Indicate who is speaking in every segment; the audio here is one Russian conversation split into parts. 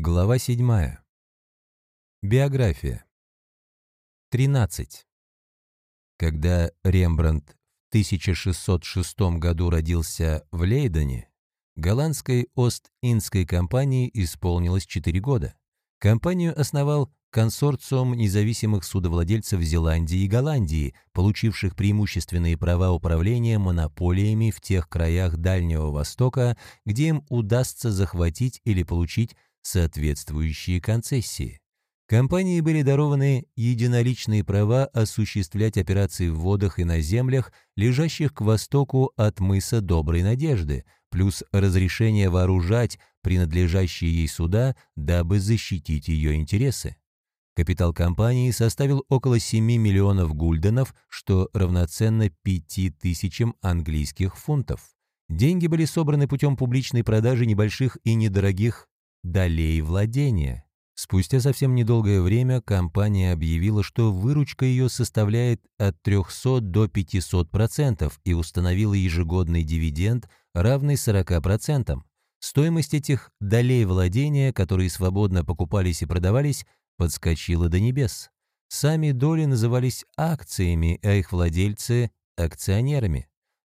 Speaker 1: Глава 7. Биография. 13. Когда Рембрандт в 1606 году родился в Лейдене, голландской Ост-Индской компании исполнилось 4 года. Компанию основал консорциум независимых судовладельцев Зеландии и Голландии, получивших преимущественные права управления монополиями в тех краях Дальнего Востока, где им удастся захватить или получить соответствующие концессии. Компании были дарованы единоличные права осуществлять операции в водах и на землях, лежащих к востоку от мыса Доброй Надежды, плюс разрешение вооружать принадлежащие ей суда, дабы защитить ее интересы. Капитал компании составил около 7 миллионов гульденов, что равноценно 5 тысячам английских фунтов. Деньги были собраны путем публичной продажи небольших и недорогих долей владения. Спустя совсем недолгое время компания объявила, что выручка ее составляет от 300 до 500% и установила ежегодный дивиденд, равный 40%. Стоимость этих долей владения, которые свободно покупались и продавались, подскочила до небес. Сами доли назывались акциями, а их владельцы – акционерами.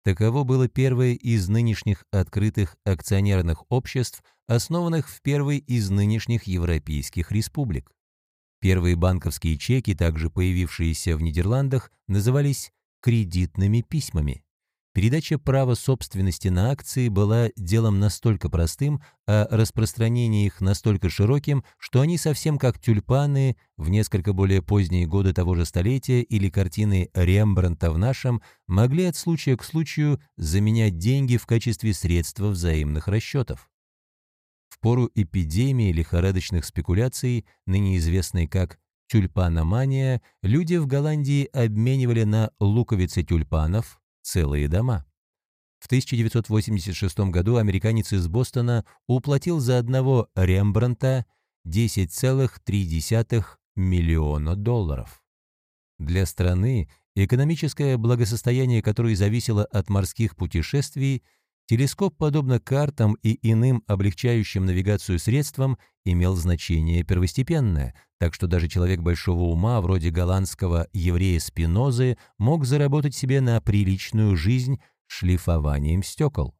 Speaker 1: Таково было первое из нынешних открытых акционерных обществ, основанных в первой из нынешних европейских республик. Первые банковские чеки, также появившиеся в Нидерландах, назывались кредитными письмами. Передача права собственности на акции была делом настолько простым, а распространение их настолько широким, что они совсем как тюльпаны в несколько более поздние годы того же столетия или картины Рембрандта в нашем могли от случая к случаю заменять деньги в качестве средства взаимных расчетов. В пору эпидемии лихорадочных спекуляций, ныне известной как тюльпаномания, люди в Голландии обменивали на луковицы тюльпанов, целые дома. В 1986 году американец из Бостона уплатил за одного Рембранта 10,3 миллиона долларов. Для страны, экономическое благосостояние которой зависело от морских путешествий, телескоп, подобно картам и иным облегчающим навигацию средствам, имел значение первостепенное, так что даже человек большого ума, вроде голландского еврея Спинозы, мог заработать себе на приличную жизнь шлифованием стекол.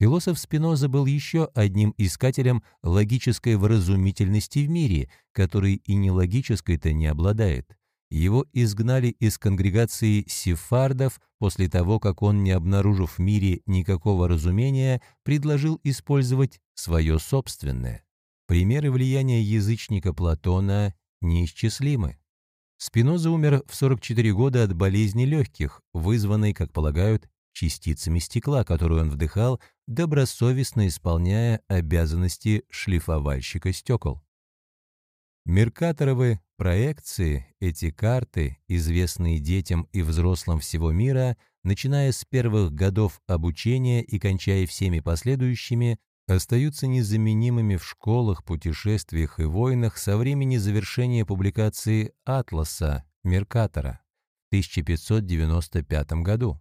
Speaker 1: Философ Спиноза был еще одним искателем логической вразумительности в мире, который и нелогической-то не обладает. Его изгнали из конгрегации сефардов после того, как он, не обнаружив в мире никакого разумения, предложил использовать свое собственное. Примеры влияния язычника Платона неисчислимы. Спиноза умер в 44 года от болезни легких, вызванной, как полагают, частицами стекла, которую он вдыхал, добросовестно исполняя обязанности шлифовальщика стекол. Меркаторовы проекции, эти карты, известные детям и взрослым всего мира, начиная с первых годов обучения и кончая всеми последующими, остаются незаменимыми в школах, путешествиях и войнах со времени завершения публикации «Атласа» Меркатора в 1595 году.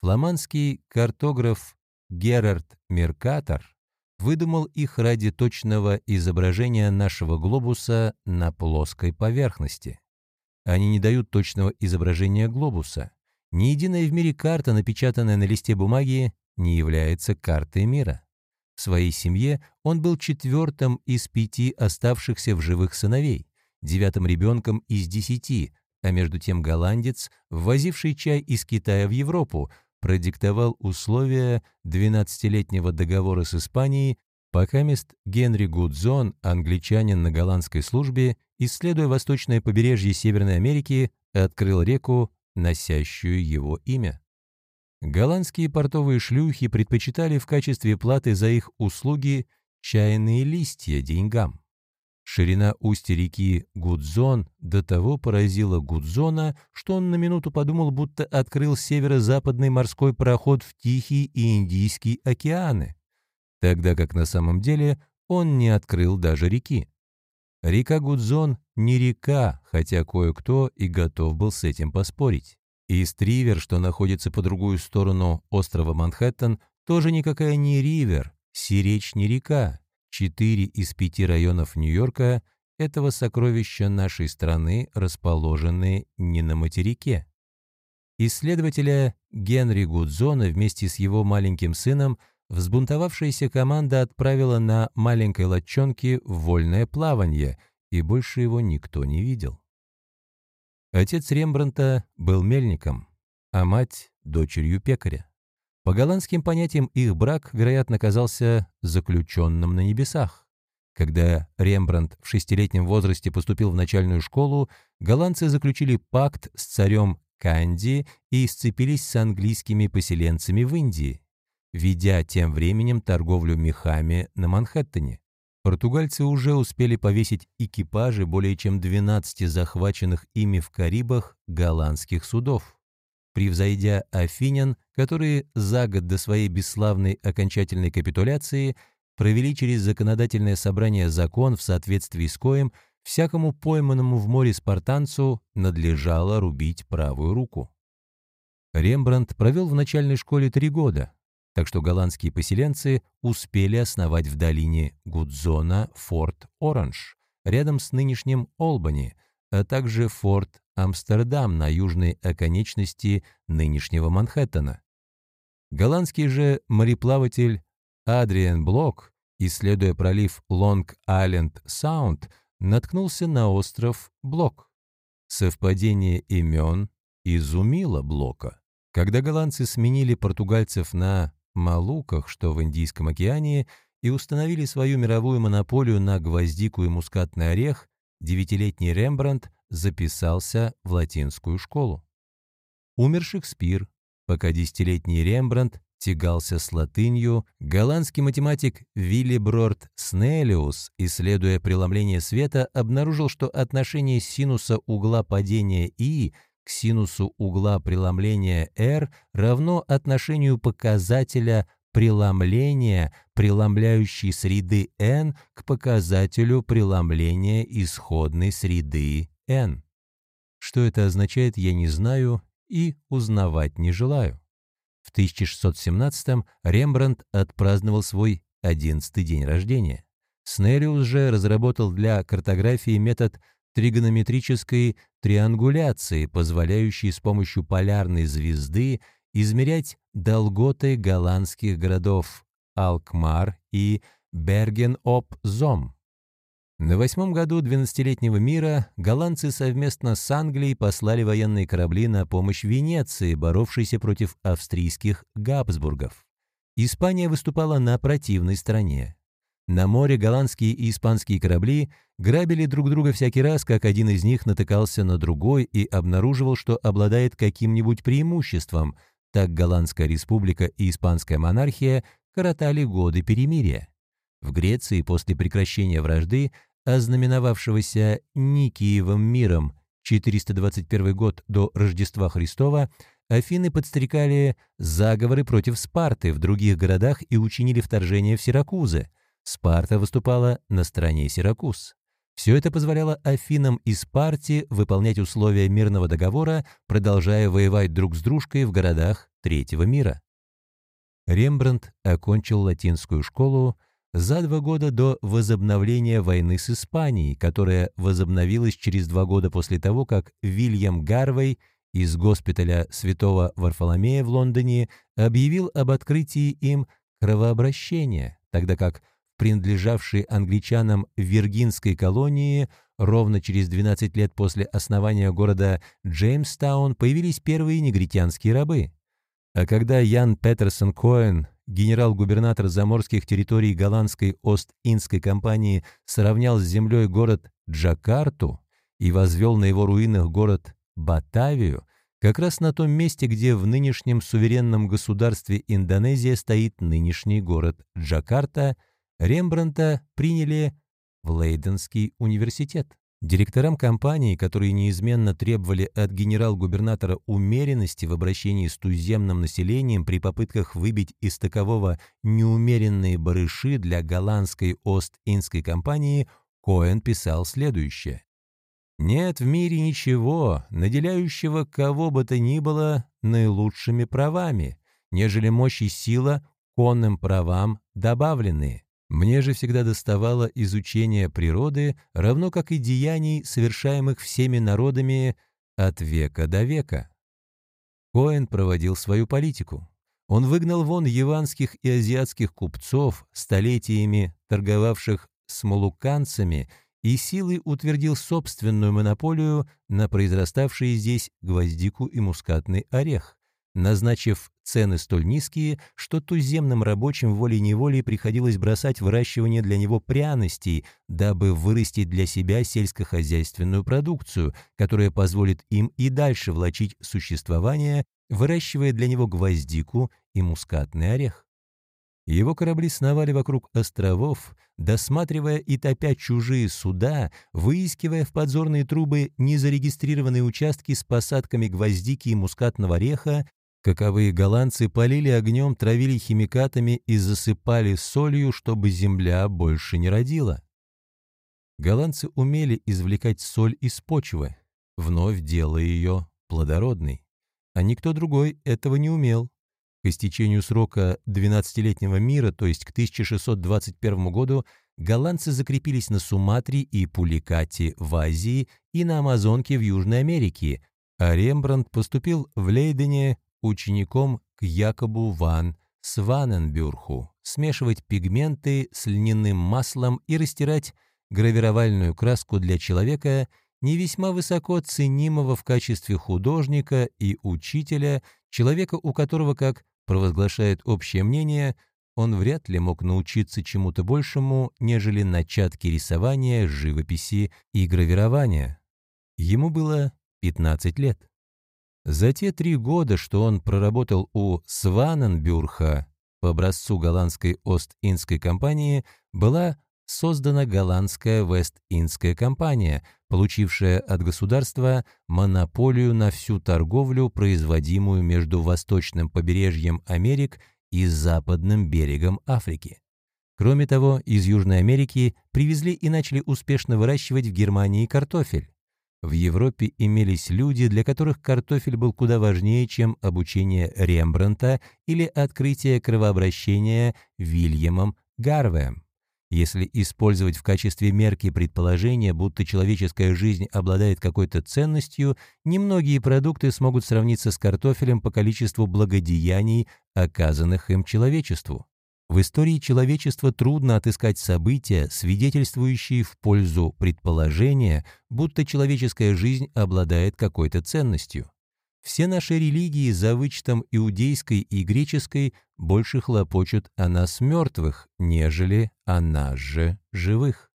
Speaker 1: Фламандский картограф Герард Меркатор выдумал их ради точного изображения нашего глобуса на плоской поверхности. Они не дают точного изображения глобуса. Ни единая в мире карта, напечатанная на листе бумаги, не является картой мира. В своей семье он был четвертым из пяти оставшихся в живых сыновей, девятым ребенком из десяти, а между тем голландец, ввозивший чай из Китая в Европу, продиктовал условия 12-летнего договора с Испанией, пока мест Генри Гудзон, англичанин на голландской службе, исследуя восточное побережье Северной Америки, открыл реку, носящую его имя. Голландские портовые шлюхи предпочитали в качестве платы за их услуги чайные листья деньгам. Ширина устья реки Гудзон до того поразила Гудзона, что он на минуту подумал, будто открыл северо-западный морской проход в Тихий и Индийский океаны, тогда как на самом деле он не открыл даже реки. Река Гудзон не река, хотя кое-кто и готов был с этим поспорить. И Стривер, что находится по другую сторону острова Манхэттен, тоже никакая не ривер, сиречь не река, четыре из пяти районов Нью-Йорка этого сокровища нашей страны расположены не на материке. Исследователя Генри Гудзона вместе с его маленьким сыном взбунтовавшаяся команда отправила на маленькой лодчонке в вольное плавание, и больше его никто не видел. Отец Рембранта был мельником, а мать — дочерью пекаря. По голландским понятиям их брак, вероятно, казался заключенным на небесах. Когда Рембрандт в шестилетнем возрасте поступил в начальную школу, голландцы заключили пакт с царем Канди и сцепились с английскими поселенцами в Индии, ведя тем временем торговлю мехами на Манхэттене. Португальцы уже успели повесить экипажи более чем 12 захваченных ими в Карибах голландских судов. Превзойдя афинян, которые за год до своей бесславной окончательной капитуляции провели через законодательное собрание закон, в соответствии с коем всякому пойманному в море спартанцу надлежало рубить правую руку. Рембрандт провел в начальной школе три года, так что голландские поселенцы успели основать в долине Гудзона форт Оранж, рядом с нынешним Олбани, а также форт Амстердам на южной оконечности нынешнего Манхэттена. Голландский же мореплаватель Адриан Блок, исследуя пролив Лонг-Айленд-Саунд, наткнулся на остров Блок. Совпадение имен изумило Блока. Когда голландцы сменили португальцев на Малуках, что в Индийском океане, и установили свою мировую монополию на гвоздику и мускатный орех, девятилетний Рембрандт записался в латинскую школу. Умер Шекспир, пока десятилетний Рембрандт тягался с латынью, голландский математик Виллиброрд Снелиус, исследуя преломление света, обнаружил, что отношение синуса угла падения И к синусу угла преломления R равно отношению показателя преломления преломляющей среды n к показателю преломления исходной среды n. Что это означает, я не знаю и узнавать не желаю. В 1617-м Рембрандт отпраздновал свой 11-й день рождения. Снеллиус же разработал для картографии метод тригонометрической триангуляции, позволяющий с помощью полярной звезды измерять долготы голландских городов Алкмар и Берген-оп-Зом. На восьмом году 12-летнего мира голландцы совместно с Англией послали военные корабли на помощь Венеции, боровшейся против австрийских Габсбургов. Испания выступала на противной стороне. На море голландские и испанские корабли грабили друг друга всякий раз, как один из них натыкался на другой и обнаруживал, что обладает каким-нибудь преимуществом. Так Голландская республика и Испанская монархия коротали годы перемирия. В Греции после прекращения вражды, ознаменовавшегося Никиевым миром 421 год до Рождества Христова, Афины подстрекали заговоры против Спарты в других городах и учинили вторжение в Сиракузы – Спарта выступала на стороне Сиракуз. Все это позволяло Афинам и Спарте выполнять условия мирного договора, продолжая воевать друг с дружкой в городах Третьего мира. Рембрандт окончил латинскую школу за два года до возобновления войны с Испанией, которая возобновилась через два года после того, как Вильям Гарвей из госпиталя Святого Варфоломея в Лондоне объявил об открытии им кровообращения, тогда как принадлежавшей англичанам Виргинской колонии, ровно через 12 лет после основания города Джеймстаун появились первые негритянские рабы. А когда Ян Петерсон Коэн, генерал-губернатор заморских территорий голландской Ост-Индской компании, сравнял с землей город Джакарту и возвел на его руинах город Батавию, как раз на том месте, где в нынешнем суверенном государстве Индонезия стоит нынешний город Джакарта – Рембранта приняли в Лейденский университет. Директорам компании, которые неизменно требовали от генерал-губернатора умеренности в обращении с туземным населением при попытках выбить из такового неумеренные барыши для голландской Ост-Индской компании, Коэн писал следующее. «Нет в мире ничего, наделяющего кого бы то ни было наилучшими правами, нежели мощь и сила конным правам добавленные. Мне же всегда доставало изучение природы, равно как и деяний, совершаемых всеми народами от века до века. Коэн проводил свою политику. Он выгнал вон яванских и азиатских купцов, столетиями торговавших с малуканцами, и силой утвердил собственную монополию на произраставшие здесь гвоздику и мускатный орех назначив цены столь низкие, что туземным рабочим волей-неволей приходилось бросать выращивание для него пряностей, дабы вырастить для себя сельскохозяйственную продукцию, которая позволит им и дальше влачить существование, выращивая для него гвоздику и мускатный орех. Его корабли сновали вокруг островов, досматривая и топя чужие суда, выискивая в подзорные трубы незарегистрированные участки с посадками гвоздики и мускатного ореха, Каковые голландцы полили огнем, травили химикатами и засыпали солью, чтобы земля больше не родила. Голландцы умели извлекать соль из почвы, вновь делая ее плодородной. А никто другой этого не умел. К истечению срока 12-летнего мира, то есть к 1621 году, голландцы закрепились на Суматре и Пуликате в Азии и на Амазонке в Южной Америке, а Рембрандт поступил в Лейдене учеником к Якобу ван Сваненбюрху, смешивать пигменты с льняным маслом и растирать гравировальную краску для человека, не весьма высоко ценимого в качестве художника и учителя, человека, у которого, как провозглашает общее мнение, он вряд ли мог научиться чему-то большему, нежели начатки рисования, живописи и гравирования. Ему было 15 лет. За те три года, что он проработал у Сваненбюрха по образцу голландской Ост-Индской компании, была создана голландская Вест-Индская компания, получившая от государства монополию на всю торговлю, производимую между восточным побережьем Америк и западным берегом Африки. Кроме того, из Южной Америки привезли и начали успешно выращивать в Германии картофель. В Европе имелись люди, для которых картофель был куда важнее, чем обучение Рембрандта или открытие кровообращения Вильямом Гарвеем. Если использовать в качестве мерки предположение, будто человеческая жизнь обладает какой-то ценностью, немногие продукты смогут сравниться с картофелем по количеству благодеяний, оказанных им человечеству. В истории человечества трудно отыскать события, свидетельствующие в пользу предположения, будто человеческая жизнь обладает какой-то ценностью. Все наши религии, за вычетом иудейской и греческой, больше хлопочут о нас мертвых, нежели о нас же живых.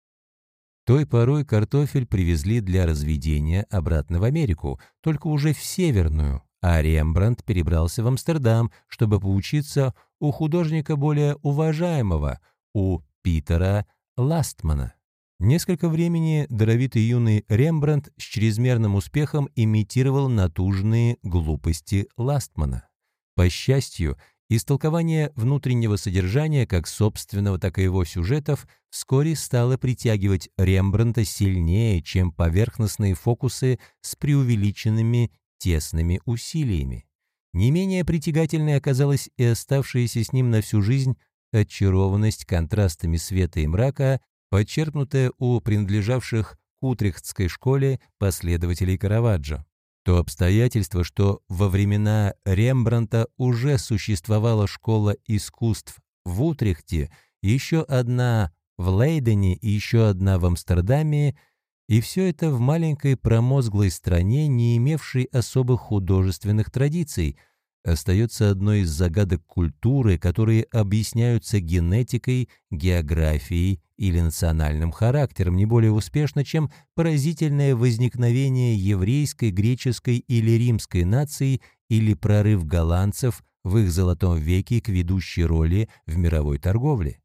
Speaker 1: Той порой картофель привезли для разведения обратно в Америку, только уже в Северную, а Рембрандт перебрался в Амстердам, чтобы поучиться у художника более уважаемого, у Питера Ластмана. Несколько времени даровитый юный Рембрандт с чрезмерным успехом имитировал натужные глупости Ластмана. По счастью, истолкование внутреннего содержания как собственного, так и его сюжетов вскоре стало притягивать Рембрандта сильнее, чем поверхностные фокусы с преувеличенными тесными усилиями. Не менее притягательной оказалась и оставшаяся с ним на всю жизнь очарованность контрастами света и мрака, подчеркнутая у принадлежавших к Утрехтской школе последователей Караваджо. То обстоятельство, что во времена Рембранта уже существовала школа искусств в Утрехте, еще одна в Лейдене и еще одна в Амстердаме – и все это в маленькой промозглой стране, не имевшей особых художественных традиций, остается одной из загадок культуры, которые объясняются генетикой, географией или национальным характером не более успешно, чем поразительное возникновение еврейской, греческой или римской нации или прорыв голландцев в их золотом веке к ведущей роли в мировой торговле.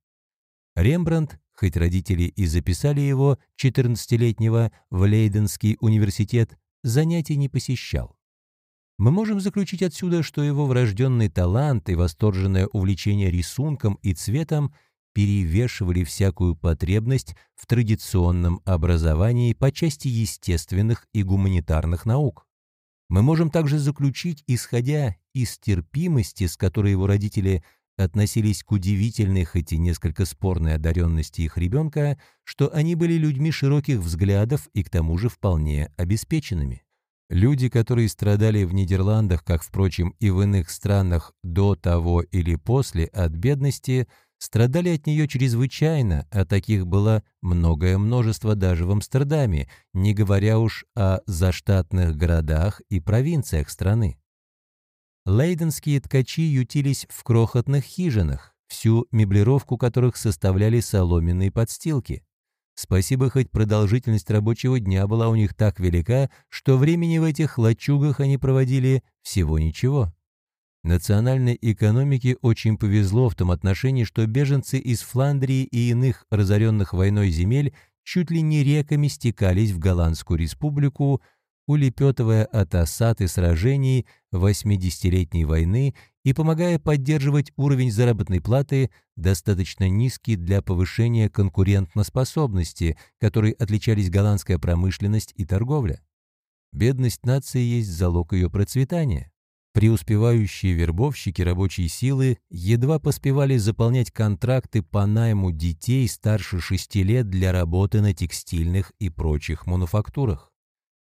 Speaker 1: Рембрандт Хоть родители и записали его, 14-летнего, в Лейденский университет, занятий не посещал. Мы можем заключить отсюда, что его врожденный талант и восторженное увлечение рисунком и цветом перевешивали всякую потребность в традиционном образовании по части естественных и гуманитарных наук. Мы можем также заключить, исходя из терпимости, с которой его родители относились к удивительной, хоть и несколько спорной одаренности их ребенка, что они были людьми широких взглядов и к тому же вполне обеспеченными. Люди, которые страдали в Нидерландах, как, впрочем, и в иных странах до того или после от бедности, страдали от нее чрезвычайно, а таких было многое множество даже в Амстердаме, не говоря уж о заштатных городах и провинциях страны. Лейденские ткачи ютились в крохотных хижинах, всю меблировку которых составляли соломенные подстилки. Спасибо, хоть продолжительность рабочего дня была у них так велика, что времени в этих лачугах они проводили всего ничего. Национальной экономике очень повезло в том отношении, что беженцы из Фландрии и иных разоренных войной земель чуть ли не реками стекались в Голландскую республику, улепетывая от осад и сражений 80-летней войны и помогая поддерживать уровень заработной платы, достаточно низкий для повышения конкурентоспособности, которой отличались голландская промышленность и торговля. Бедность нации есть залог ее процветания. Преуспевающие вербовщики рабочей силы едва поспевали заполнять контракты по найму детей старше 6 лет для работы на текстильных и прочих мануфактурах.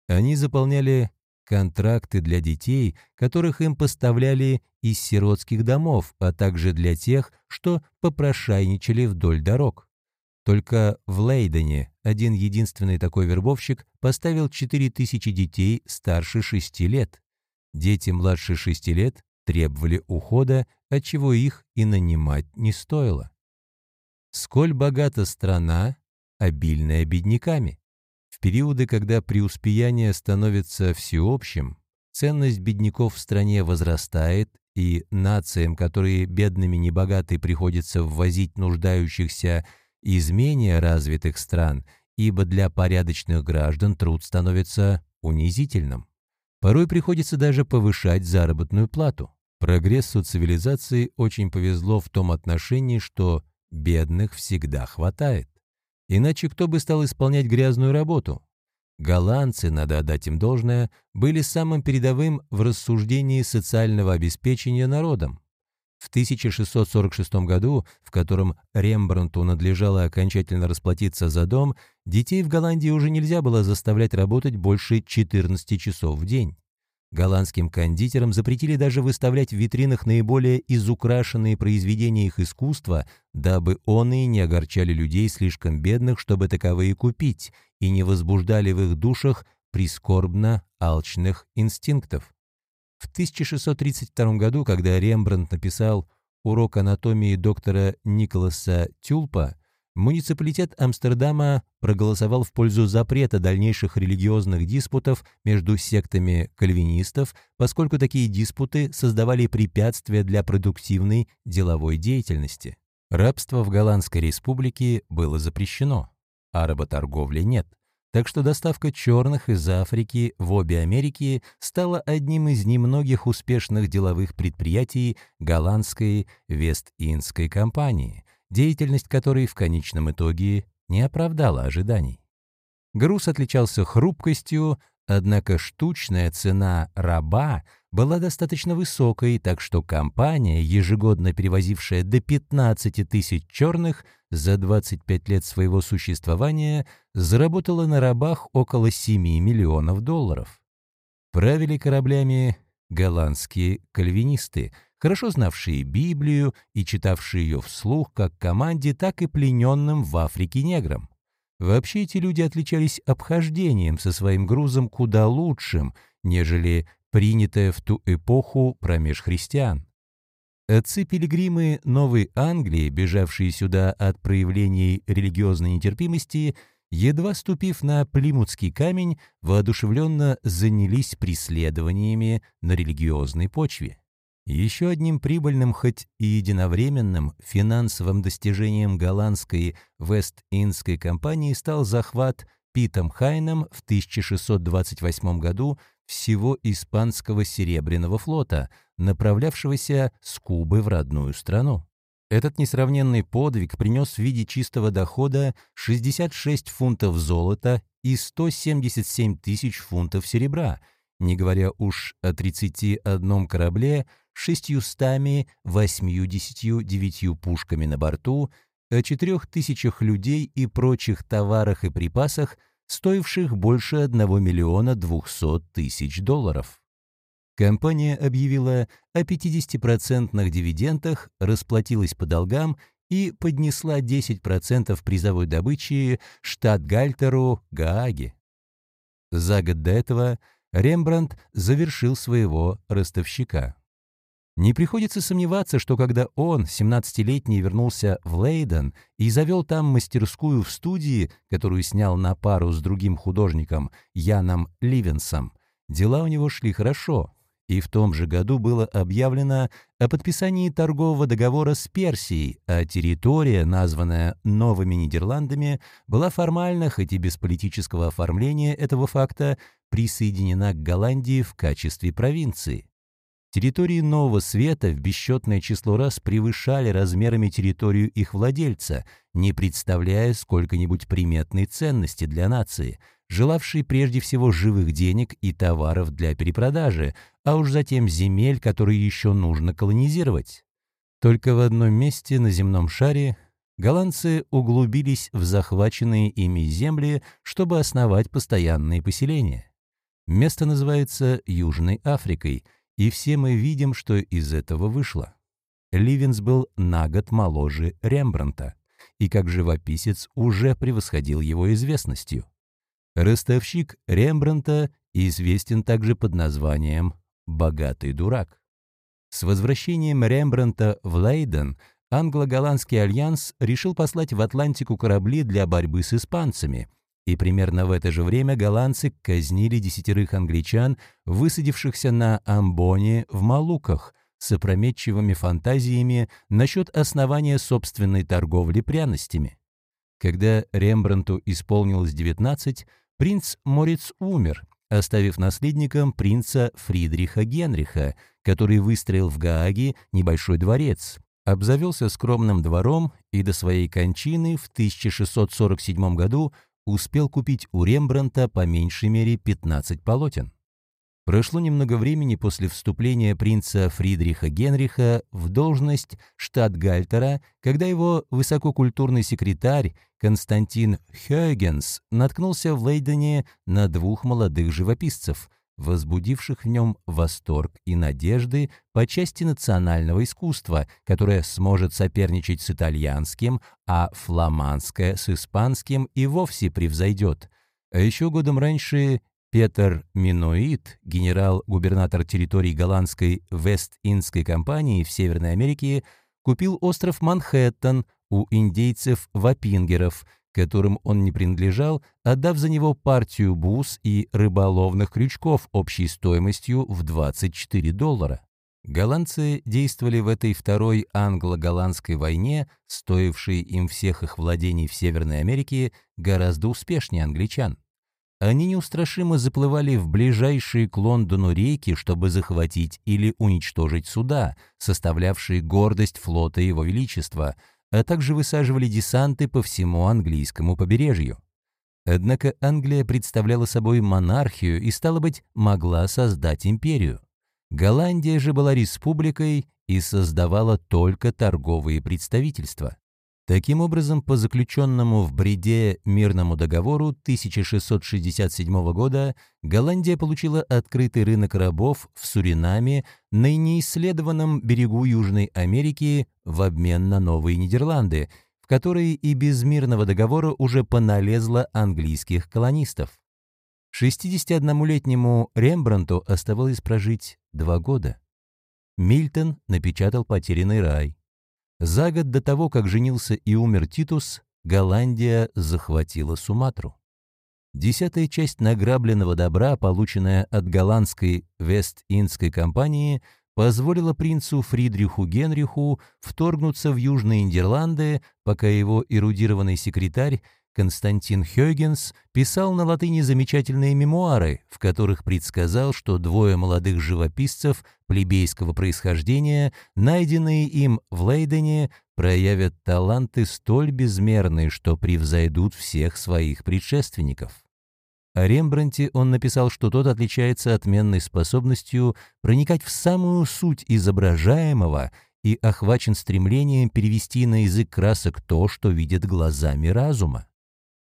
Speaker 1: Они заполняли контракты для детей, которых им поставляли из сиротских домов, а также для тех, что попрошайничали вдоль дорог. Только в Лейдене один единственный такой вербовщик поставил 4000 детей старше 6 лет. Дети младше 6 лет требовали ухода, отчего их и нанимать не стоило. Сколь богата страна, обильная бедняками. В периоды, когда преуспеяние становится всеобщим, ценность бедняков в стране возрастает, и нациям, которые бедными небогаты приходится ввозить нуждающихся из менее развитых стран, ибо для порядочных граждан труд становится унизительным. Порой приходится даже повышать заработную плату. Прогрессу цивилизации очень повезло в том отношении, что бедных всегда хватает. Иначе кто бы стал исполнять грязную работу? Голландцы, надо отдать им должное, были самым передовым в рассуждении социального обеспечения народом. В 1646 году, в котором Рембрандту надлежало окончательно расплатиться за дом, детей в Голландии уже нельзя было заставлять работать больше 14 часов в день. Голландским кондитерам запретили даже выставлять в витринах наиболее изукрашенные произведения их искусства, дабы он и не огорчали людей слишком бедных, чтобы таковые купить, и не возбуждали в их душах прискорбно алчных инстинктов. В 1632 году, когда Рембрандт написал «Урок анатомии доктора Николаса Тюлпа», Муниципалитет Амстердама проголосовал в пользу запрета дальнейших религиозных диспутов между сектами кальвинистов, поскольку такие диспуты создавали препятствия для продуктивной деловой деятельности. Рабство в Голландской республике было запрещено, а работорговли нет. Так что доставка черных из Африки в обе Америки стала одним из немногих успешных деловых предприятий голландской Вест-Индской компании, деятельность которой в конечном итоге не оправдала ожиданий. Груз отличался хрупкостью, однако штучная цена раба была достаточно высокой, так что компания, ежегодно перевозившая до 15 тысяч черных за 25 лет своего существования, заработала на рабах около 7 миллионов долларов. Правили кораблями голландские кальвинисты, хорошо знавшие Библию и читавшие ее вслух как команде, так и плененным в Африке неграм. Вообще эти люди отличались обхождением со своим грузом куда лучшим, нежели принятое в ту эпоху промеж христиан. Отцы-пилигримы Новой Англии, бежавшие сюда от проявлений религиозной нетерпимости, едва ступив на Плимутский камень, воодушевленно занялись преследованиями на религиозной почве. Еще одним прибыльным, хоть и единовременным, финансовым достижением голландской Вест-Индской компании стал захват Питом Хайном в 1628 году всего испанского Серебряного флота, направлявшегося с Кубы в родную страну. Этот несравненный подвиг принес в виде чистого дохода 66 фунтов золота и 177 тысяч фунтов серебра, не говоря уж о 31 корабле, 689 пушками на борту, о 4000 людей и прочих товарах и припасах, стоивших больше 1 миллиона 200 тысяч долларов. Компания объявила о 50% дивидендах, расплатилась по долгам и поднесла 10% призовой добычи штат-гальтеру Гааге. За год до этого Рембрандт завершил своего ростовщика. Не приходится сомневаться, что когда он, 17-летний, вернулся в Лейден и завел там мастерскую в студии, которую снял на пару с другим художником Яном Ливенсом, дела у него шли хорошо, и в том же году было объявлено о подписании торгового договора с Персией, а территория, названная Новыми Нидерландами, была формально, хоть и без политического оформления этого факта, присоединена к Голландии в качестве провинции. Территории Нового Света в бесчетное число раз превышали размерами территорию их владельца, не представляя сколько-нибудь приметной ценности для нации, желавшей прежде всего живых денег и товаров для перепродажи, а уж затем земель, которые еще нужно колонизировать. Только в одном месте на земном шаре голландцы углубились в захваченные ими земли, чтобы основать постоянные поселения. Место называется Южной Африкой – и все мы видим, что из этого вышло. Ливенс был на год моложе Рембранта, и как живописец уже превосходил его известностью. Ростовщик Рембранта известен также под названием «Богатый дурак». С возвращением Рембранта в Лейден англо-голландский альянс решил послать в Атлантику корабли для борьбы с испанцами, и примерно в это же время голландцы казнили десятерых англичан, высадившихся на Амбоне в Малуках, с опрометчивыми фантазиями насчет основания собственной торговли пряностями. Когда Рембрандту исполнилось 19, принц Мориц умер, оставив наследником принца Фридриха Генриха, который выстроил в Гааге небольшой дворец, обзавелся скромным двором и до своей кончины в 1647 году успел купить у Рембранта по меньшей мере 15 полотен. Прошло немного времени после вступления принца Фридриха Генриха в должность штатгальтера, когда его высококультурный секретарь Константин Хёйгенс наткнулся в Лейдене на двух молодых живописцев, возбудивших в нем восторг и надежды по части национального искусства, которое сможет соперничать с итальянским, а фламандское с испанским и вовсе превзойдет. А еще годом раньше Петер Миноид, генерал-губернатор территории голландской Вест-Индской компании в Северной Америке, купил остров Манхэттен у индейцев-вапингеров, которым он не принадлежал, отдав за него партию бус и рыболовных крючков общей стоимостью в 24 доллара. Голландцы действовали в этой второй англо-голландской войне, стоившей им всех их владений в Северной Америке, гораздо успешнее англичан. Они неустрашимо заплывали в ближайшие к Лондону реки, чтобы захватить или уничтожить суда, составлявшие гордость флота Его Величества – а также высаживали десанты по всему английскому побережью. Однако Англия представляла собой монархию и, стало быть, могла создать империю. Голландия же была республикой и создавала только торговые представительства. Таким образом, по заключенному в Бреде мирному договору 1667 года Голландия получила открытый рынок рабов в Суринаме на неисследованном берегу Южной Америки в обмен на Новые Нидерланды, в которые и без мирного договора уже поналезло английских колонистов. 61-летнему Рембрандту оставалось прожить два года. Мильтон напечатал «Потерянный рай», за год до того, как женился и умер Титус, Голландия захватила Суматру. Десятая часть награбленного добра, полученная от голландской Вест-Индской компании, позволила принцу Фридриху Генриху вторгнуться в Южные Нидерланды, пока его эрудированный секретарь Константин Хёгенс писал на латыни замечательные мемуары, в которых предсказал, что двое молодых живописцев плебейского происхождения, найденные им в Лейдене, проявят таланты столь безмерные, что превзойдут всех своих предшественников. О Рембранте он написал, что тот отличается отменной способностью проникать в самую суть изображаемого и охвачен стремлением перевести на язык красок то, что видит глазами разума.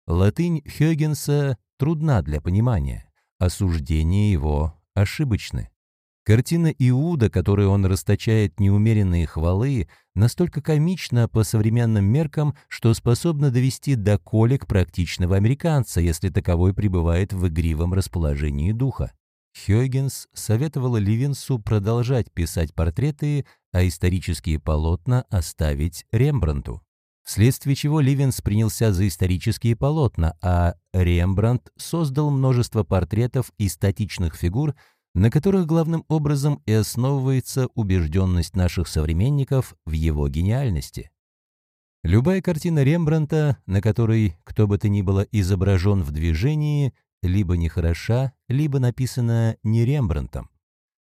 Speaker 1: Латынь Хёгенса трудна для понимания, осуждения его ошибочны. Картина Иуда, которой он расточает неумеренные хвалы, настолько комична по современным меркам, что способна довести до колик практичного американца, если таковой пребывает в игривом расположении духа. Хёгенс советовал Ливенсу продолжать писать портреты, а исторические полотна оставить Рембрандту. Вследствие чего Ливенс принялся за исторические полотна, а Рембрандт создал множество портретов и статичных фигур, на которых главным образом и основывается убежденность наших современников в его гениальности. Любая картина Рембрандта, на которой кто бы то ни было изображен в движении, либо нехороша, либо написана не Рембрандтом.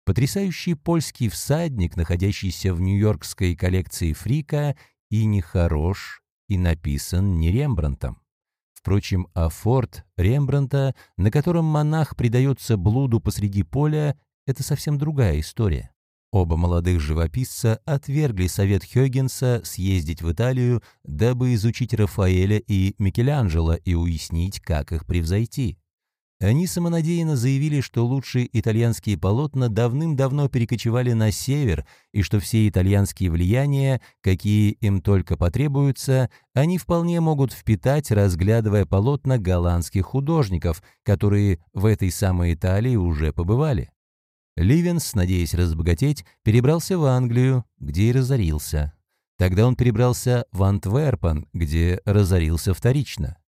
Speaker 1: Потрясающий польский всадник, находящийся в нью-йоркской коллекции Фрика, и нехорош, и написан не Рембрандтом. Впрочем, а форт Рембранта, на котором монах предается блуду посреди поля, это совсем другая история. Оба молодых живописца отвергли совет Хёгенса съездить в Италию, дабы изучить Рафаэля и Микеланджело и уяснить, как их превзойти. Они самонадеянно заявили, что лучшие итальянские полотна давным-давно перекочевали на север, и что все итальянские влияния, какие им только потребуются, они вполне могут впитать, разглядывая полотна голландских художников, которые в этой самой Италии уже побывали. Ливенс, надеясь разбогатеть, перебрался в Англию, где и разорился. Тогда он перебрался в Антверпен, где разорился вторично.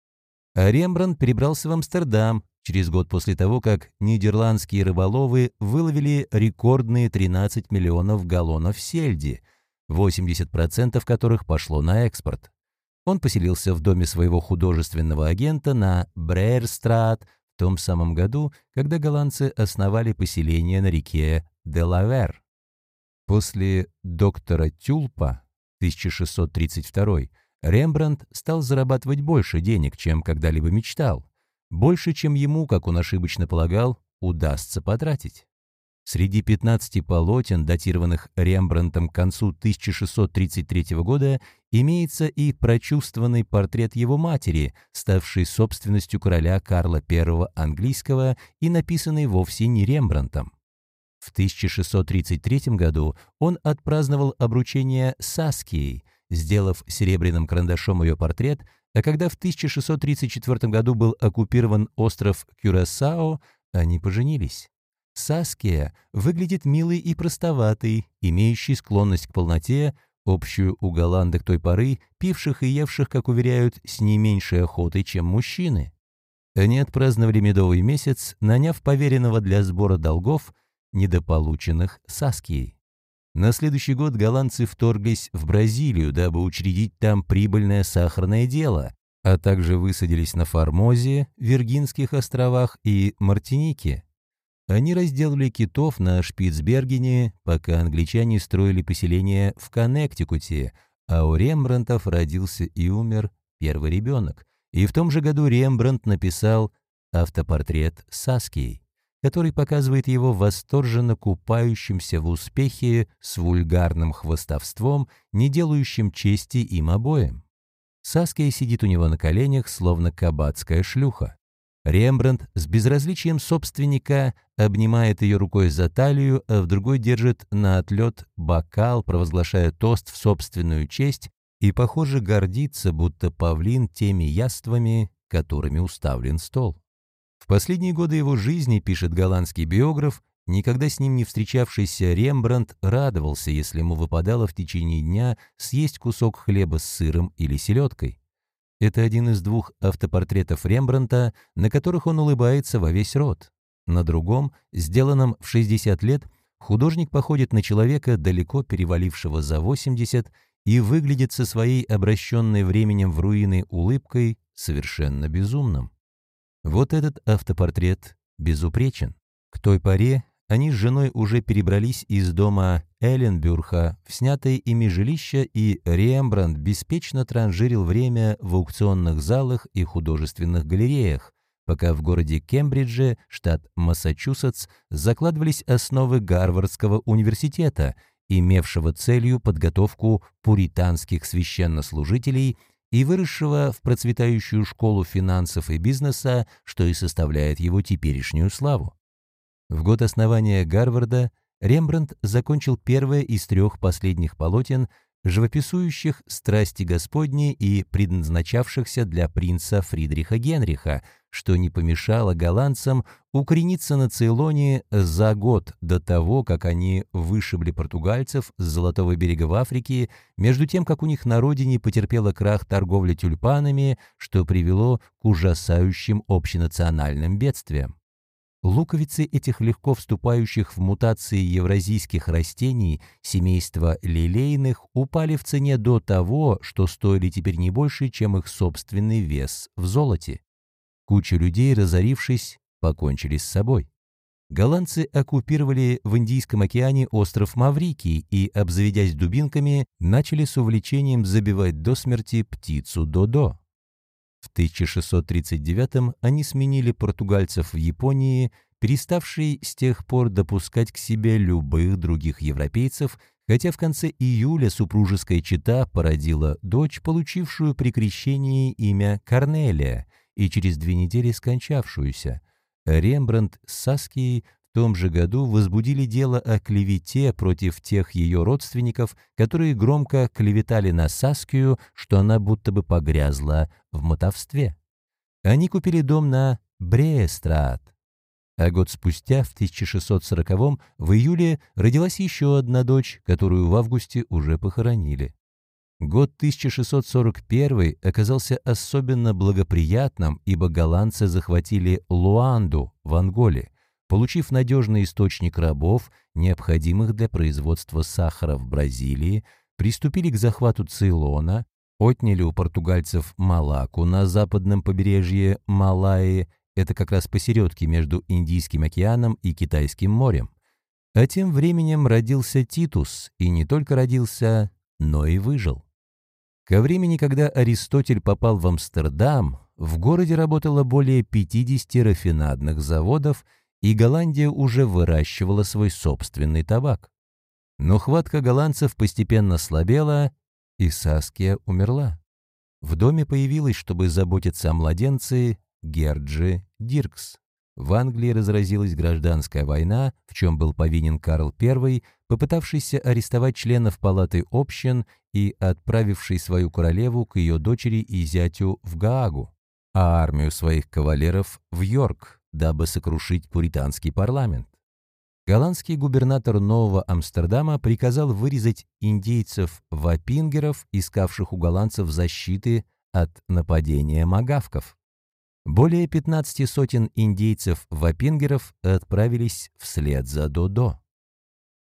Speaker 1: А Рембрандт перебрался в Амстердам, через год после того, как нидерландские рыболовы выловили рекордные 13 миллионов галлонов сельди, 80% которых пошло на экспорт. Он поселился в доме своего художественного агента на Брейерстрат в том самом году, когда голландцы основали поселение на реке Делавер. После доктора Тюлпа 1632 Рембрандт стал зарабатывать больше денег, чем когда-либо мечтал. Больше, чем ему, как он ошибочно полагал, удастся потратить. Среди 15 полотен, датированных Рембрандтом к концу 1633 года, имеется и прочувствованный портрет его матери, ставший собственностью короля Карла I английского и написанный вовсе не Рембрандтом. В 1633 году он отпраздновал обручение Саскией, сделав серебряным карандашом ее портрет, а когда в 1634 году был оккупирован остров Кюрасао, они поженились. Саския выглядит милой и простоватой, имеющей склонность к полноте, общую у голландок той поры, пивших и евших, как уверяют, с не меньшей охотой, чем мужчины. Они отпраздновали медовый месяц, наняв поверенного для сбора долгов, недополученных Саскией. На следующий год голландцы вторглись в Бразилию, дабы учредить там прибыльное сахарное дело, а также высадились на Формозе, Виргинских островах и Мартинике. Они разделали китов на Шпицбергене, пока англичане строили поселение в Коннектикуте, а у Рембрандтов родился и умер первый ребенок. И в том же году Рембрандт написал автопортрет Саскией который показывает его восторженно купающимся в успехе с вульгарным хвостовством, не делающим чести им обоим. Саския сидит у него на коленях, словно кабацкая шлюха. Рембрандт с безразличием собственника обнимает ее рукой за талию, а в другой держит на отлет бокал, провозглашая тост в собственную честь и, похоже, гордится, будто павлин теми яствами, которыми уставлен стол. Последние годы его жизни, пишет голландский биограф, никогда с ним не встречавшийся Рембрандт радовался, если ему выпадало в течение дня съесть кусок хлеба с сыром или селедкой. Это один из двух автопортретов Рембрандта, на которых он улыбается во весь рот. На другом, сделанном в 60 лет, художник походит на человека, далеко перевалившего за 80, и выглядит со своей обращенной временем в руины улыбкой совершенно безумным. Вот этот автопортрет безупречен. К той поре они с женой уже перебрались из дома Эленбюрха в снятое ими жилище, и Рембрандт беспечно транжирил время в аукционных залах и художественных галереях, пока в городе Кембридже, штат Массачусетс, закладывались основы Гарвардского университета, имевшего целью подготовку пуританских священнослужителей и выросшего в процветающую школу финансов и бизнеса, что и составляет его теперешнюю славу. В год основания Гарварда Рембрандт закончил первое из трех последних полотен, живописующих страсти Господни и предназначавшихся для принца Фридриха Генриха, что не помешало голландцам укорениться на Цейлоне за год до того, как они вышибли португальцев с Золотого берега в Африке, между тем, как у них на родине потерпела крах торговля тюльпанами, что привело к ужасающим общенациональным бедствиям. Луковицы этих легко вступающих в мутации евразийских растений семейства лилейных упали в цене до того, что стоили теперь не больше, чем их собственный вес в золоте. Куча людей, разорившись, покончили с собой. Голландцы оккупировали в Индийском океане остров Маврикий и, обзаведясь дубинками, начали с увлечением забивать до смерти птицу Додо. В 1639 они сменили португальцев в Японии, переставшей с тех пор допускать к себе любых других европейцев, хотя в конце июля супружеская чета породила дочь, получившую при крещении имя Корнелия и через две недели скончавшуюся. Рембрандт с Саскией в том же году возбудили дело о клевете против тех ее родственников, которые громко клеветали на Саскию, что она будто бы погрязла в мотовстве. Они купили дом на Бреестрат. А год спустя, в 1640-м, в июле, родилась еще одна дочь, которую в августе уже похоронили. Год 1641 оказался особенно благоприятным, ибо голландцы захватили Луанду в Анголе, Получив надежный источник рабов, необходимых для производства сахара в Бразилии, приступили к захвату Цейлона, отняли у португальцев Малаку на западном побережье Малайи, это как раз посередке между Индийским океаном и Китайским морем. А тем временем родился Титус, и не только родился, но и выжил. Ко времени, когда Аристотель попал в Амстердам, в городе работало более 50 рафинадных заводов – и Голландия уже выращивала свой собственный табак. Но хватка голландцев постепенно слабела, и Саския умерла. В доме появилась, чтобы заботиться о младенце, Герджи Диркс. В Англии разразилась гражданская война, в чем был повинен Карл I, попытавшийся арестовать членов палаты общин и отправивший свою королеву к ее дочери и зятю в Гаагу, а армию своих кавалеров в Йорк, дабы сокрушить пуританский парламент. Голландский губернатор Нового Амстердама приказал вырезать индейцев-вапингеров, искавших у голландцев защиты от нападения магавков. Более 15 сотен индейцев-вапингеров отправились вслед за Додо.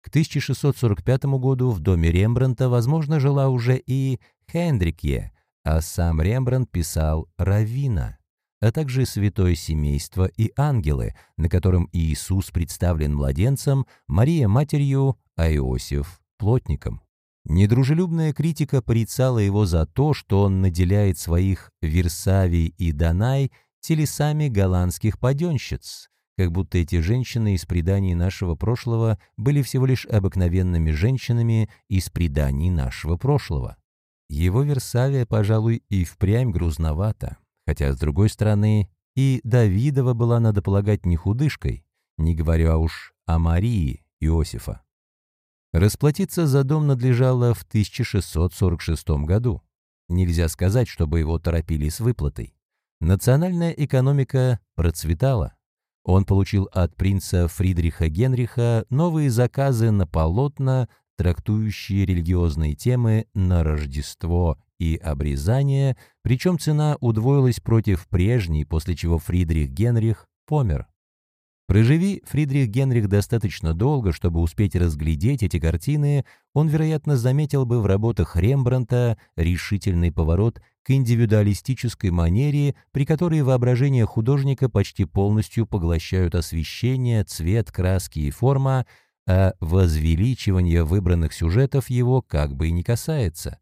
Speaker 1: К 1645 году в доме Рембранта, возможно, жила уже и Хендрикье, а сам Рембрандт писал «Равина» а также святое семейство и ангелы, на котором Иисус представлен младенцем, Мария матерью, а Иосиф – плотником. Недружелюбная критика порицала его за то, что он наделяет своих Версавий и Данай телесами голландских паденщиц, как будто эти женщины из преданий нашего прошлого были всего лишь обыкновенными женщинами из преданий нашего прошлого. Его Версавия, пожалуй, и впрямь грузновато хотя, с другой стороны, и Давидова была, надо полагать, не худышкой, не говоря уж о Марии Иосифа. Расплатиться за дом надлежало в 1646 году. Нельзя сказать, чтобы его торопили с выплатой. Национальная экономика процветала. Он получил от принца Фридриха Генриха новые заказы на полотна, трактующие религиозные темы на Рождество и обрезание, причем цена удвоилась против прежней, после чего Фридрих Генрих помер. Проживи Фридрих Генрих достаточно долго, чтобы успеть разглядеть эти картины, он, вероятно, заметил бы в работах Рембранта решительный поворот к индивидуалистической манере, при которой воображение художника почти полностью поглощают освещение, цвет, краски и форма, а возвеличивание выбранных сюжетов его как бы и не касается.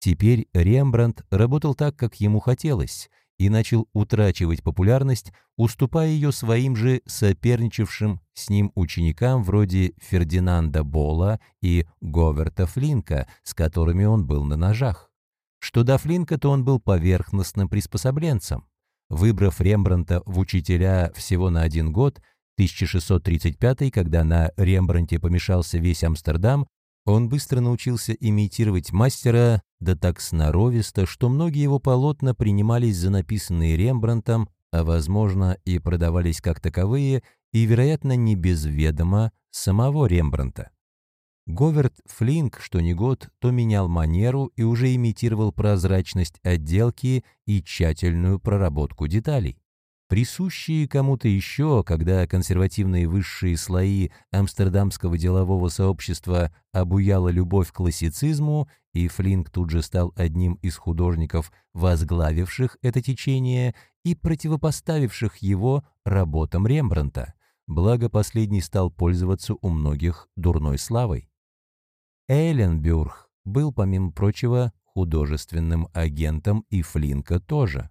Speaker 1: Теперь Рембрандт работал так, как ему хотелось, и начал утрачивать популярность, уступая ее своим же соперничавшим с ним ученикам вроде Фердинанда Бола и Говерта Флинка, с которыми он был на ножах. Что до Флинка, то он был поверхностным приспособленцем. Выбрав Рембранта в учителя всего на один год, 1635, когда на Рембранте помешался весь Амстердам, он быстро научился имитировать мастера, да так сноровисто, что многие его полотна принимались за написанные Рембрандтом, а, возможно, и продавались как таковые, и, вероятно, не без ведома самого Рембрандта. Говард Флинк, что ни год, то менял манеру и уже имитировал прозрачность отделки и тщательную проработку деталей присущие кому-то еще, когда консервативные высшие слои амстердамского делового сообщества обуяла любовь к классицизму, и Флинк тут же стал одним из художников, возглавивших это течение и противопоставивших его работам Рембранта, благо последний стал пользоваться у многих дурной славой. Эйленбюрг был, помимо прочего, художественным агентом и Флинка тоже.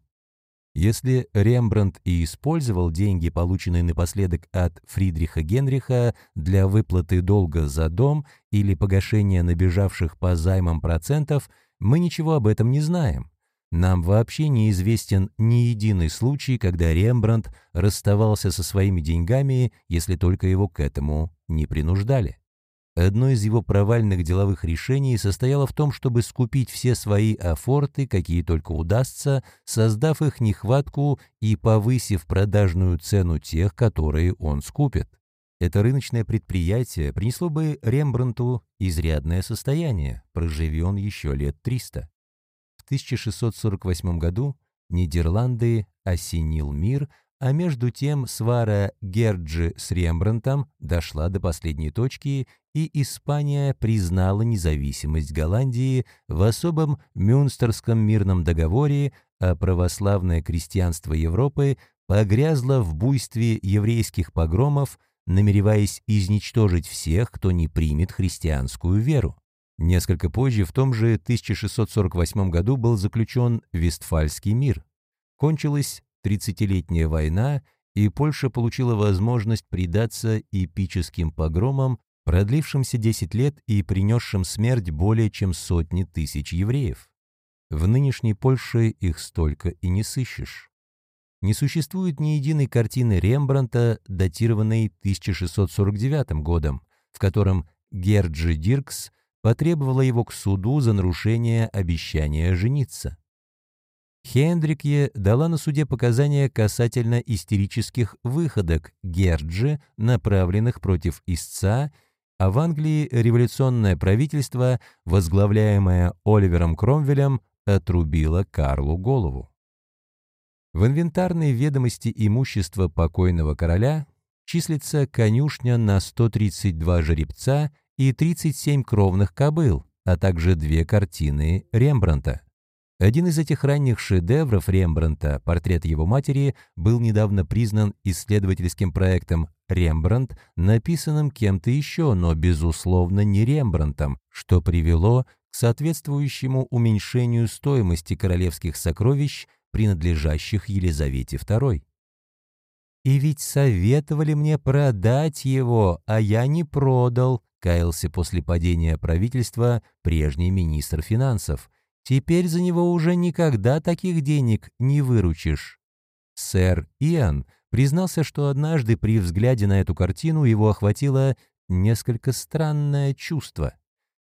Speaker 1: Если Рембрандт и использовал деньги, полученные напоследок от Фридриха Генриха, для выплаты долга за дом или погашения набежавших по займам процентов, мы ничего об этом не знаем. Нам вообще неизвестен ни единый случай, когда Рембрандт расставался со своими деньгами, если только его к этому не принуждали. Одно из его провальных деловых решений состояло в том, чтобы скупить все свои афорты, какие только удастся, создав их нехватку и повысив продажную цену тех, которые он скупит. Это рыночное предприятие принесло бы Рембрандту изрядное состояние, проживи он еще лет 300. В 1648 году Нидерланды осенил мир – а между тем свара Герджи с Рембрандтом дошла до последней точки, и Испания признала независимость Голландии в особом Мюнстерском мирном договоре, а православное крестьянство Европы погрязло в буйстве еврейских погромов, намереваясь изничтожить всех, кто не примет христианскую веру. Несколько позже, в том же 1648 году, был заключен Вестфальский мир. Кончилась Тридцатилетняя война, и Польша получила возможность предаться эпическим погромам, продлившимся 10 лет и принесшим смерть более чем сотни тысяч евреев. В нынешней Польше их столько и не сыщешь. Не существует ни единой картины Рембранта, датированной 1649 годом, в котором Герджи Диркс потребовала его к суду за нарушение обещания жениться. Хендрикье дала на суде показания касательно истерических выходок Герджи, направленных против истца, а в Англии революционное правительство, возглавляемое Оливером Кромвелем, отрубило Карлу голову. В инвентарной ведомости имущества покойного короля числится конюшня на 132 жеребца и 37 кровных кобыл, а также две картины Рембранта. Один из этих ранних шедевров Рембрандта, портрет его матери, был недавно признан исследовательским проектом «Рембрандт», написанным кем-то еще, но, безусловно, не Рембрандтом, что привело к соответствующему уменьшению стоимости королевских сокровищ, принадлежащих Елизавете II. «И ведь советовали мне продать его, а я не продал», каялся после падения правительства прежний министр финансов – Теперь за него уже никогда таких денег не выручишь. Сэр Иоанн признался, что однажды при взгляде на эту картину его охватило несколько странное чувство.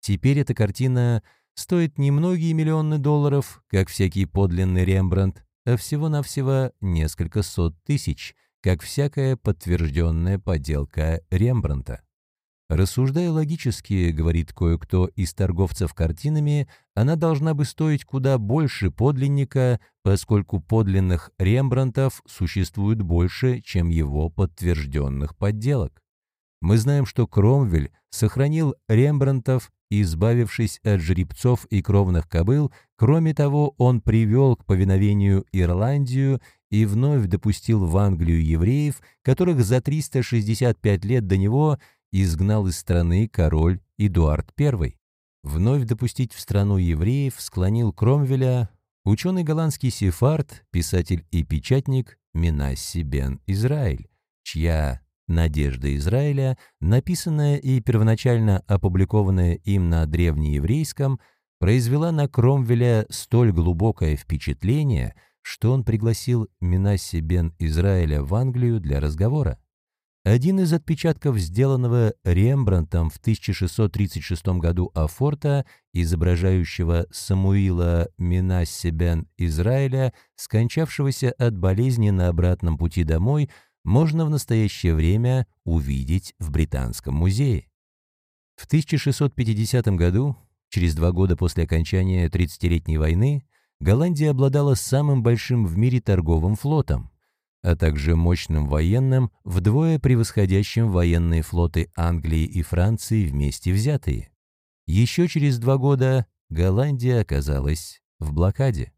Speaker 1: Теперь эта картина стоит не многие миллионы долларов, как всякий подлинный Рембрандт, а всего-навсего несколько сот тысяч, как всякая подтвержденная подделка Рембрандта. Рассуждая логически, говорит кое-кто из торговцев картинами, она должна бы стоить куда больше подлинника, поскольку подлинных Рембрандтов существует больше, чем его подтвержденных подделок. Мы знаем, что Кромвель сохранил Рембрандтов, избавившись от жеребцов и кровных кобыл, кроме того, он привел к повиновению Ирландию и вновь допустил в Англию евреев, которых за 365 лет до него – изгнал из страны король Эдуард I. Вновь допустить в страну евреев склонил Кромвеля, Ученый голландский сефард, писатель и печатник Минасси бен Израиль, чья «Надежда Израиля», написанная и первоначально опубликованная им на древнееврейском, произвела на Кромвеля столь глубокое впечатление, что он пригласил Минасси бен Израиля в Англию для разговора. Один из отпечатков, сделанного Рембрандтом в 1636 году Афорта, изображающего Самуила Минасси бен Израиля, скончавшегося от болезни на обратном пути домой, можно в настоящее время увидеть в Британском музее. В 1650 году, через два года после окончания 30-летней войны, Голландия обладала самым большим в мире торговым флотом, а также мощным военным, вдвое превосходящим военные флоты Англии и Франции вместе взятые. Еще через два года Голландия оказалась в блокаде.